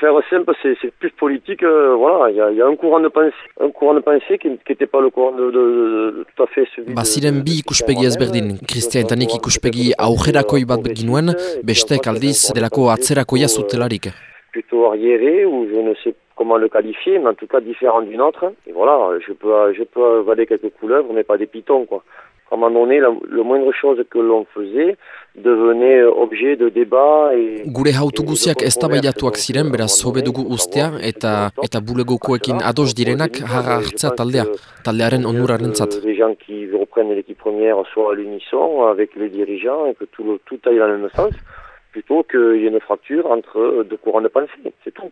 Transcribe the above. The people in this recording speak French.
faire simple, c'est plus politique. Euh, voilà, il y a, y a, un courant de pensée, un courant de pensée qui n'était pas le courant de, de, de, tout à fait celui Baziren bi ikuspegi ezberdin, Christian eta nik ikuspegi aurrerakoi bat ginuen, bestek aldiz delako atzerakoia zutelarik. Plutôt arriéré, ou je ne sais comment le qualifier, mais en tout cas différent d'une autre. Et voilà, je peux, je peux avaler quelques couleuvres, mais pas des pitons, quoi. À un moment donné, la, le moindre chose que l'on faisait devenait sujet de débat et Gure hautuguziak eztabaidatuak ziren beraz hobedugu ustea eta eta bulegokoekin ados direnak harra hartzea taldea taldearen onurarentzat. Les qui reprennent l'équipe première soit l'unisson avec les dirigeants et tout tout aille dans le même sens plutôt qu'il y ait une fracture entre deux courants de pensée, c'est tout.